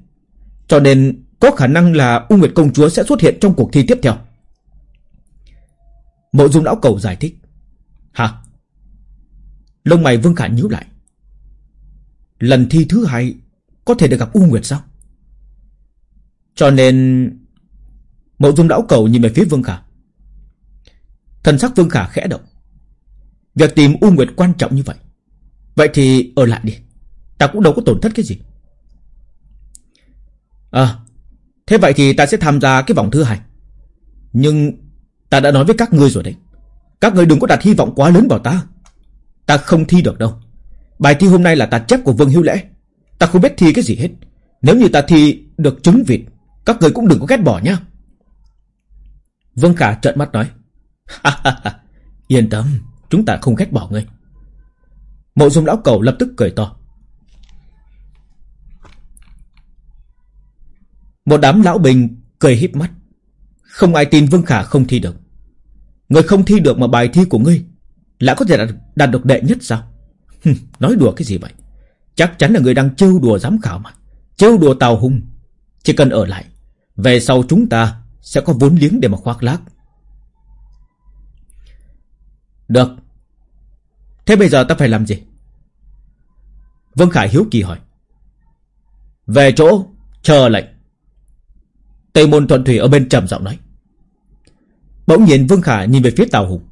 Speaker 2: Cho nên có khả năng là U Nguyệt công chúa sẽ xuất hiện trong cuộc thi tiếp theo. Mộ dung lão cầu giải thích. Hả? Lông mày Vương Khả nhíu lại. Lần thi thứ hai Có thể được gặp U Nguyệt sao? Cho nên, Mộ dung lão cầu nhìn về phía Vương Khả. Thần sắc Vương Khả khẽ động. Việc tìm U Nguyệt quan trọng như vậy. Vậy thì ở lại đi. Ta cũng đâu có tổn thất cái gì. À Thế vậy thì ta sẽ tham gia cái vòng thứ hai. Nhưng Ta đã nói với các ngươi rồi đấy. Các ngươi đừng có đặt hy vọng quá lớn vào ta. Ta không thi được đâu. Bài thi hôm nay là ta chép của Vương Hiếu Lễ. Ta không biết thi cái gì hết. Nếu như ta thi được trứng vịt, Các người cũng đừng có ghét bỏ nhá. Vương Khả trợn mắt nói Yên tâm, Chúng ta không ghét bỏ ngươi. Mộ dung lão cầu lập tức cười to Một đám lão bình cười híp mắt. Không ai tin Vương Khả không thi được. Người không thi được mà bài thi của ngươi Lại có thể đạt, đạt được đệ nhất sao? Nói đùa cái gì vậy? Chắc chắn là người đang trêu đùa giám khảo mà. Trêu đùa Tào Hùng. Chỉ cần ở lại Về sau chúng ta sẽ có vốn liếng để mà khoác lác. Được. Thế bây giờ ta phải làm gì? Vương Khải hiếu kỳ hỏi. Về chỗ Chờ lệnh. Tây môn thuận thủy ở bên trầm giọng nói. Bỗng nhiên Vương Khả nhìn về phía Tào Hùng.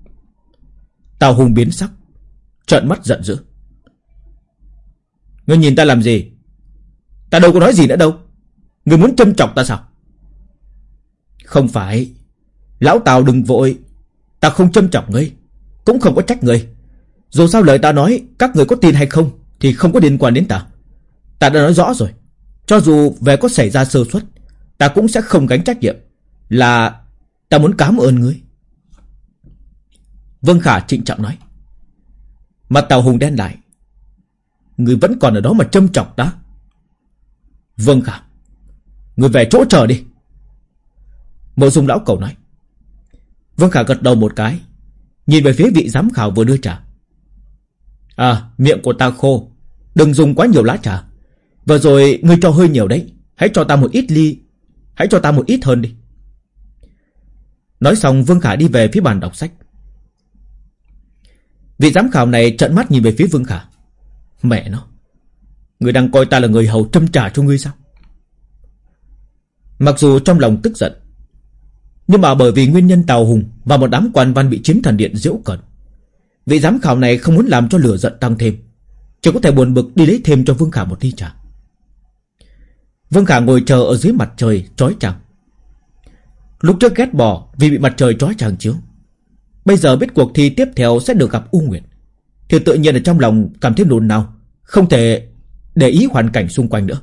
Speaker 2: Tào Hùng biến sắc, Trợn mắt giận dữ. Ngươi nhìn ta làm gì? Ta đâu có nói gì nữa đâu. Ngươi muốn châm chọc ta sao? Không phải. Lão Tào đừng vội. Ta không châm chọc ngươi, Cũng không có trách ngươi. Dù sao lời ta nói, Các người có tin hay không Thì không có liên quan đến ta. Ta đã nói rõ rồi. Cho dù về có xảy ra sơ suất Ta cũng sẽ không gánh trách nhiệm. Là Ta muốn cảm ơn ngươi. Vân Khả trịnh trọng nói. Mặt Tào Hùng đen lại. Ngươi vẫn còn ở đó mà châm chọc ta. Vâng Khả. Ngươi về chỗ chờ đi. Mộ dung lão cầu nói. Vân Khả gật đầu một cái. Nhìn về phía vị giám khảo vừa đưa trà. À miệng của ta khô. Đừng dùng quá nhiều lá trà. Vừa rồi ngươi cho hơi nhiều đấy. Hãy cho ta một ít ly Hãy cho ta một ít hơn đi. Nói xong, Vương Khả đi về phía bàn đọc sách. Vị giám khảo này trợn mắt nhìn về phía Vương Khả. Mẹ nó, Người đang coi ta là người hầu trâm trả cho ngươi sao? Mặc dù trong lòng tức giận, Nhưng mà bởi vì nguyên nhân Tào Hùng Và một đám quan văn bị chiến thần điện diễu cận Vị giám khảo này không muốn làm cho lửa giận tăng thêm, Chỉ có thể buồn bực đi lấy thêm cho Vương Khả một ly trà. Vương Khả ngồi chờ ở dưới mặt trời, trói chàng. Lúc trước ghét bỏ vì bị mặt trời trói chàng chiếu Bây giờ biết cuộc thi tiếp theo sẽ được gặp U Nguyệt, Thì tự nhiên ở trong lòng cảm thấy nôn nao, Không thể để ý hoàn cảnh xung quanh nữa.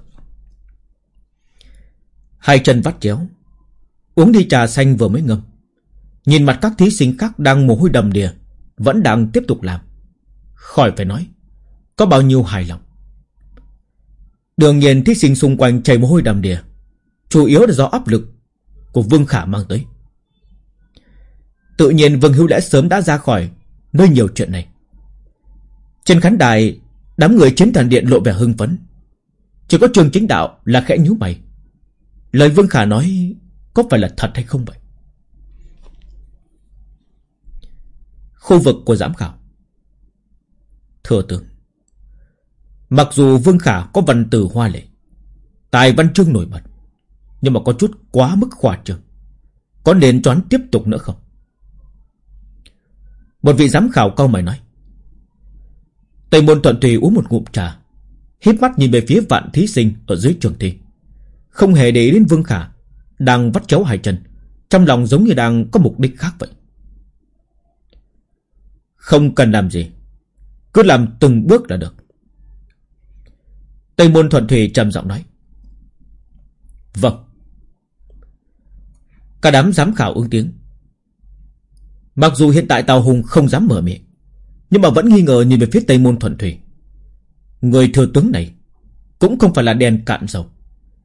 Speaker 2: Hai chân vắt chéo, Uống đi trà xanh vừa mới ngâm. Nhìn mặt các thí sinh khác đang mồ hôi đầm đìa, Vẫn đang tiếp tục làm. Khỏi phải nói, Có bao nhiêu hài lòng. Đương nhiên thí sinh xung quanh chảy mồ hôi đầm đìa. Chủ yếu là do áp lực Của Vương Khả mang tới. Tự nhiên Vương Hữu Lẽ sớm đã ra khỏi Nơi nhiều chuyện này. Trên khán đài, Đám người chiến thần điện lộ vẻ hưng phấn. Chỉ có trường chính đạo là khẽ nhíu mày. Lời Vương Khả nói Có phải là thật hay không vậy? Khu vực của giám khảo. Thừa tướng Mặc dù Vương Khả có văn từ hoa lệ, Tài văn chương nổi bật, Nhưng mà có chút quá mức khoa trương. Có nên choán tiếp tục nữa không? Một vị giám khảo cao mày nói, Tây môn thuận thùy uống một ngụm trà, híp mắt nhìn về phía vạn thí sinh Ở dưới trường thi. Không hề để ý đến Vương Khả, Đang vắt chéo hai chân, Trong lòng giống như đang có mục đích khác vậy. Không cần làm gì, Cứ làm từng bước là được. Tây môn thuận thủy trầm giọng nói. Vâng. Cả đám giám khảo ứng tiếng. Mặc dù hiện tại Tào Hùng không dám mở miệng, Nhưng mà vẫn nghi ngờ nhìn về phía Tây Môn Thuận Thủy. Người thừa tướng này Cũng không phải là đèn cạn dầu.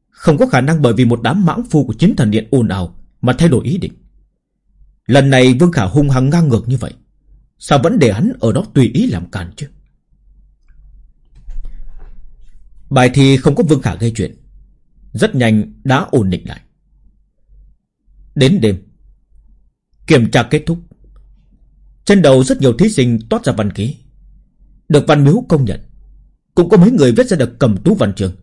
Speaker 2: Không có khả năng bởi vì một đám mãng phu của chính thần điện ồn ào Mà thay đổi ý định. Lần này Vương Khả hung hăng ngang ngược như vậy, Sao vẫn để hắn ở đó tùy ý làm càn chứ? Bài thi không có Vương Khả gây chuyện. Rất nhanh đã ổn định lại. Đến đêm, Kiểm tra kết thúc. Trên đầu rất nhiều thí sinh toát ra văn ký. Được văn miếu công nhận. Cũng có mấy người viết ra được cầm tú văn trường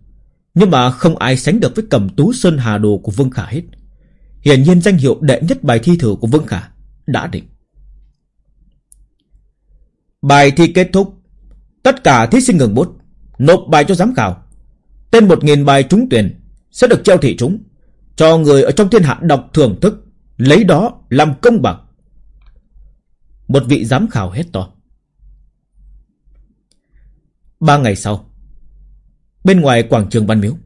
Speaker 2: Nhưng mà không ai sánh được với cầm tú Sơn Hà Đồ của Vương Khả hết. Hiển nhiên danh hiệu đệ nhất bài thi thử của Vương Khả Đã định. Bài thi kết thúc. Tất cả thí sinh ngừng bút. Nộp bài cho giám khảo. Tên một nghìn bài trúng tuyển Sẽ được treo thị chúng Cho người ở trong thiên hạ đọc thưởng thức Lấy đó làm công bằng. Một vị giám khảo hết to. Ba ngày sau Bên ngoài quảng trường Văn Miếu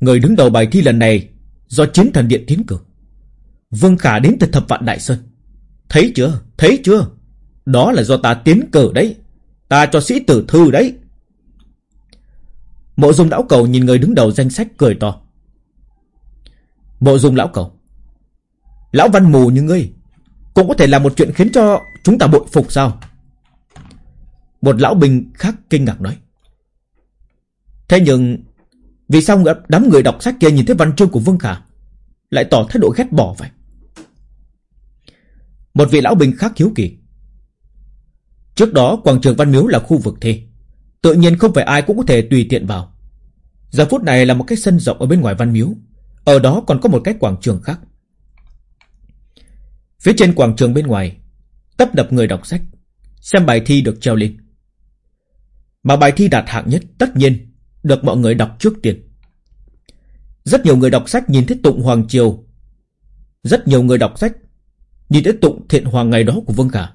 Speaker 2: Người đứng đầu bài thi lần này Do chiến thần điện tiến cử Vương Khả đến từ thập vạn Đại Sơn. Thấy chưa, thấy chưa? Đó là do ta tiến cử đấy. Ta cho sĩ tử thư đấy. Mộ dung lão cầu nhìn người đứng đầu danh sách cười to. Mộ dung lão cầu, Lão văn mù như ngươi, Cũng có thể là một chuyện khiến cho chúng ta bội phục sao? Một lão binh khác kinh ngạc nói. Thế nhưng, Vì sao đám người đọc sách kia nhìn thấy văn chương của Vương Khả, Lại tỏ thái độ ghét bỏ vậy? Một vị lão bình khác hiếu kỳ. Trước đó, quảng trường Văn Miếu là khu vực thi Tự nhiên không phải ai cũng có thể tùy tiện vào. Giờ phút này là một cái sân rộng ở bên ngoài Văn Miếu. Ở đó còn có một cái quảng trường khác. Phía trên quảng trường bên ngoài, Tấp đập người đọc sách, Xem bài thi được treo lên. Mà bài thi đạt hạng nhất tất nhiên Được mọi người đọc trước tiên. Rất nhiều người đọc sách nhìn thấy tụng Hoàng Triều. Rất nhiều người đọc sách Nhìn thấy tụng thiện hoàng ngày đó của Vương Khả.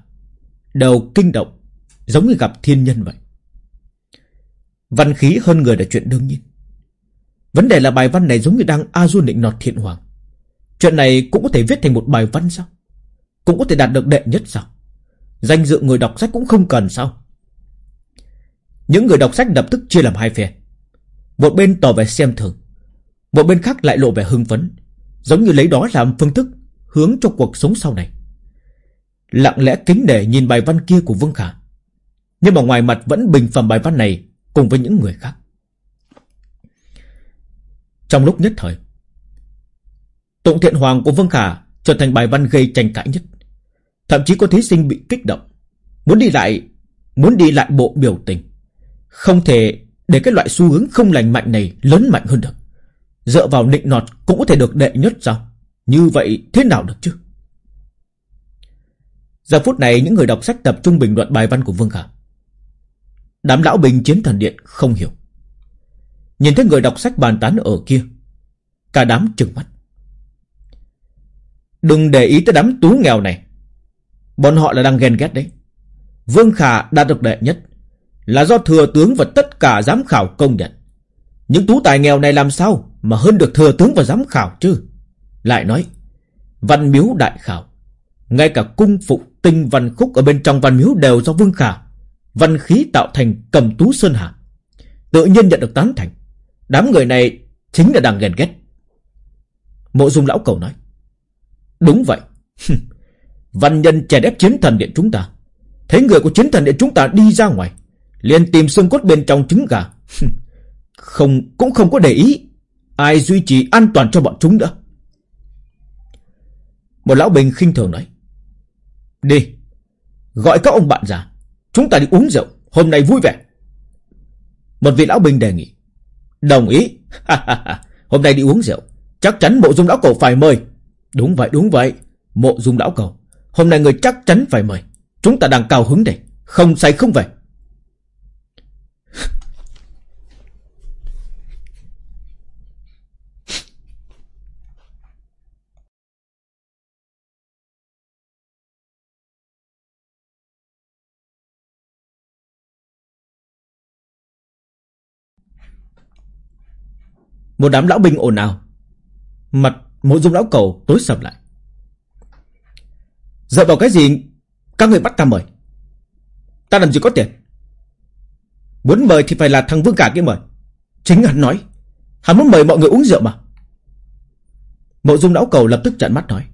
Speaker 2: Đầu kinh động. Giống như gặp thiên nhân vậy. Văn khí hơn người là chuyện đương nhiên. Vấn đề là bài văn này giống như đang a du định nọt thiện hoàng. Chuyện này cũng có thể viết thành một bài văn sao? Cũng có thể đạt được đệ nhất sao? Danh dự người đọc sách cũng không cần sao? Những người đọc sách lập tức chia làm hai phe. Một bên tỏ vẻ xem thường, Một bên khác lại lộ vẻ hưng phấn, Giống như lấy đó làm phương thức Hướng cho cuộc sống sau này. Lặng lẽ kính để nhìn bài văn kia của Vương Khả. Nhưng mà ngoài mặt vẫn bình phẩm bài văn này Cùng với những người khác. Trong lúc nhất thời, Tụng thiện hoàng của Vương Khả Trở thành bài văn gây tranh cãi nhất. Thậm chí có thí sinh bị kích động, Muốn đi lại, Muốn đi lại bộ biểu tình. Không thể để cái loại xu hướng không lành mạnh này Lớn mạnh hơn được. Dựa vào nịnh nọt cũng có thể được đệ nhất sao? Như vậy thế nào được chứ? Giờ phút này, những người đọc sách tập trung bình luận bài văn của Vương Khả. Đám lão bình chiến thần điện không hiểu. Nhìn thấy người đọc sách bàn tán ở kia. Cả đám trừng mắt. Đừng để ý tới đám tú nghèo này. Bọn họ là đang ghen ghét đấy. Vương Khả đạt được đệ nhất. Là do thừa tướng và tất cả giám khảo công nhận. Những tú tài nghèo này làm sao mà hơn được thừa tướng và giám khảo chứ? Lại nói. Văn miếu đại khảo. Ngay cả cung phụ tinh văn khúc ở bên trong văn miếu đều do Vương Khả Văn khí tạo thành cầm tú sơn hà. Tự nhiên nhận được tán thành. Đám người này chính là đang ghen ghét. Mộ dung lão cầu nói Đúng vậy. Văn nhân chèn ép chiến thần điện chúng ta. Thấy người của chiến thần điện chúng ta đi ra ngoài liền tìm xương cốt bên trong trứng gà. Không cũng không có để ý ai duy trì an toàn cho bọn chúng nữa. Một lão bình khinh thường nói. Đi, gọi các ông bạn ra, chúng ta đi uống rượu, hôm nay vui vẻ. Một vị lão bình đề nghị. Đồng ý, hôm nay đi uống rượu, chắc chắn mộ dung lão cầu phải mời. Đúng vậy, đúng vậy, mộ dung lão cầu, hôm nay người chắc chắn phải mời. Chúng ta đang cao hứng đây, không say không về. Một đám lão binh ồn ào. Mặt mộ dung lão cầu tối sầm lại. Dựa vào cái gì, Các người bắt ta mời. Ta làm gì có tiền. Muốn mời thì phải là thằng Vương Cả kia mời. Chính hắn nói, Hắn muốn mời mọi người uống rượu mà. Mộ dung lão cầu lập tức trận mắt nói.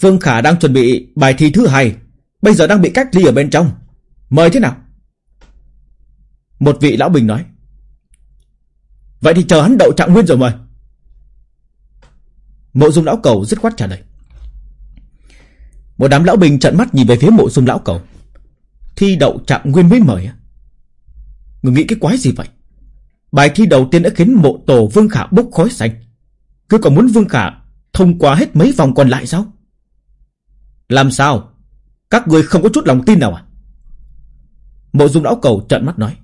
Speaker 2: Vương Khả đang chuẩn bị bài thi thứ hai, Bây giờ đang bị cách ly ở bên trong. Mời thế nào? Một vị lão bình nói. Vậy thì chờ hắn đậu trạng nguyên rồi mời. Mộ dung lão cầu dứt khoát trả lời. Một đám lão bình trận mắt nhìn về phía mộ dung lão cầu. Thi đậu trạng nguyên mới mời Người nghĩ cái quái gì vậy? Bài thi đầu tiên đã khiến mộ tổ Vương Khả bốc khói xanh. Cứ còn muốn Vương Khả Thông qua hết mấy vòng còn lại sao? Làm sao? Các người không có chút lòng tin nào à? Mộ dung lão cầu trận mắt nói.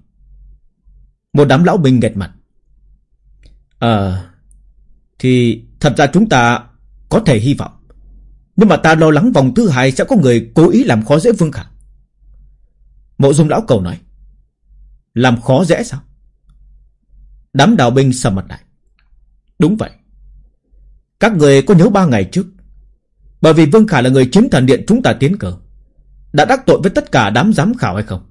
Speaker 2: Một đám lão bình nghẹt mặt. À, thì thật ra chúng ta có thể hy vọng. Nhưng mà ta lo lắng vòng thứ hai sẽ có người cố ý làm khó dễ Vương Khả. Mộ dung lão cầu nói. Làm khó dễ sao? Đám đào binh sầm mặt lại. Đúng vậy. Các người có nhớ ba ngày trước Bởi vì Vương Khả là người chiếm thần điện chúng ta tiến cờ Đã đắc tội với tất cả đám giám khảo hay không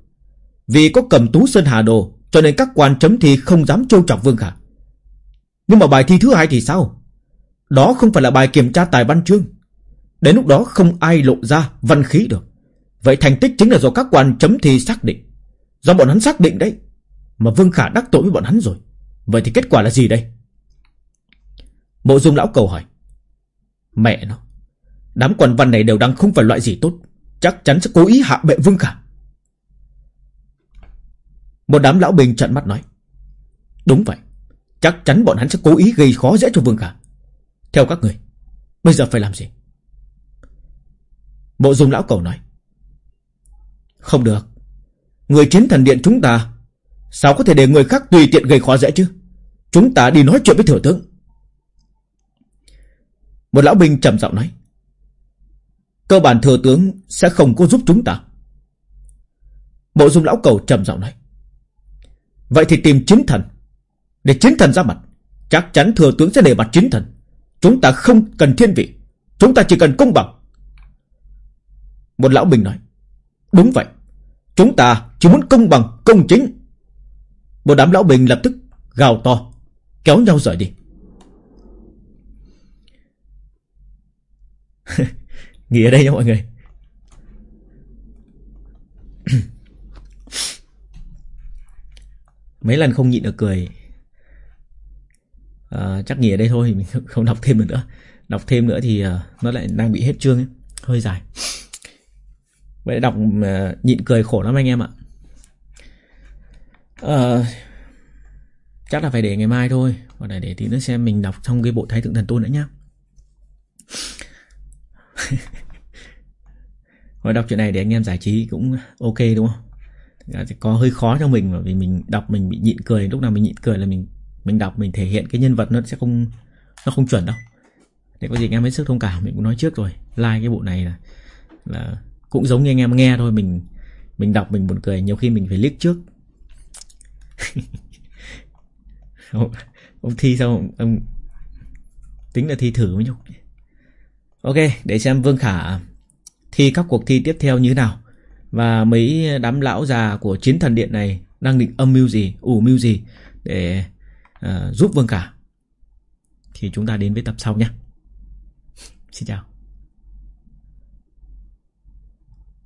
Speaker 2: Vì có cầm tú Sơn Hà Đồ Cho nên các quan chấm thi không dám trêu chọc Vương Khả nhưng mà bài thi thứ hai thì sao? Đó không phải là bài kiểm tra tài văn chương. Đến lúc đó không ai lộ ra văn khí được. Vậy thành tích chính là do các quan chấm thi xác định. Do bọn hắn xác định đấy. Mà Vương Khả đắc tội với bọn hắn rồi. Vậy thì kết quả là gì đây? Mộ dung lão cầu hỏi. Mẹ nó. Đám quan văn này đều đang không phải loại gì tốt. Chắc chắn sẽ cố ý hạ bệ Vương Khả. Một đám lão bình trận mắt nói. Đúng vậy. Chắc chắn bọn hắn sẽ cố ý gây khó dễ cho Vương Khả. Theo các người, Bây giờ phải làm gì? Bộ dung lão cầu nói. Không được. Người chiến thần điện chúng ta, Sao có thể để người khác tùy tiện gây khó dễ chứ? Chúng ta đi nói chuyện với thừa tướng. Một lão binh trầm giọng nói. Cơ bản thừa tướng Sẽ không có giúp chúng ta. Bộ dung lão cầu trầm giọng nói. Vậy thì tìm chiến thần để chiến thần ra mặt Chắc chắn thừa tướng sẽ để mặt chiến thần. Chúng ta không cần thiên vị Chúng ta chỉ cần công bằng. Một lão bình nói Đúng vậy Chúng ta chỉ muốn công bằng, công chính. Một đám lão bình lập tức gào to Kéo nhau rời đi. (laughs) Nghỉ ở đây nha mọi người. (clears throat) Mấy lần không nhịn được cười uh, chắc nghỉ ở đây thôi mình không đọc thêm được nữa. Đọc thêm nữa thì uh, nó lại đang bị hết chương ấy. hơi dài. Vậy đọc uh, nhịn cười khổ lắm anh em ạ. Uh, chắc là phải để ngày mai thôi. Hoặc là để tí nữa xem mình đọc xong cái bộ thái thượng thần tôn nữa nhá. (laughs) Hồi đọc chuyện này để anh em giải trí cũng ok đúng không? Có hơi khó cho mình vì mình đọc mình bị nhịn cười. Lúc nào mình nhịn cười là mình mình đọc mình thể hiện cái nhân vật nó sẽ không nó không chuẩn đâu. Để có gì anh em hết sức thông cảm mình cũng nói trước rồi. Like cái bộ này là là cũng giống như anh em nghe thôi. Mình mình đọc mình buồn cười nhiều khi mình phải liếc trước. (laughs) Ông, ông thi sao ông, ông tính là thi thử mới nhục ok để xem vương khả thi các cuộc thi tiếp theo như thế nào. Và mấy đám lão già của chiến thần điện này đang định âm mưu gì ủ mưu gì để uh, giúp Vương Cả thì chúng ta đến với tập sau nhé. Xin chào.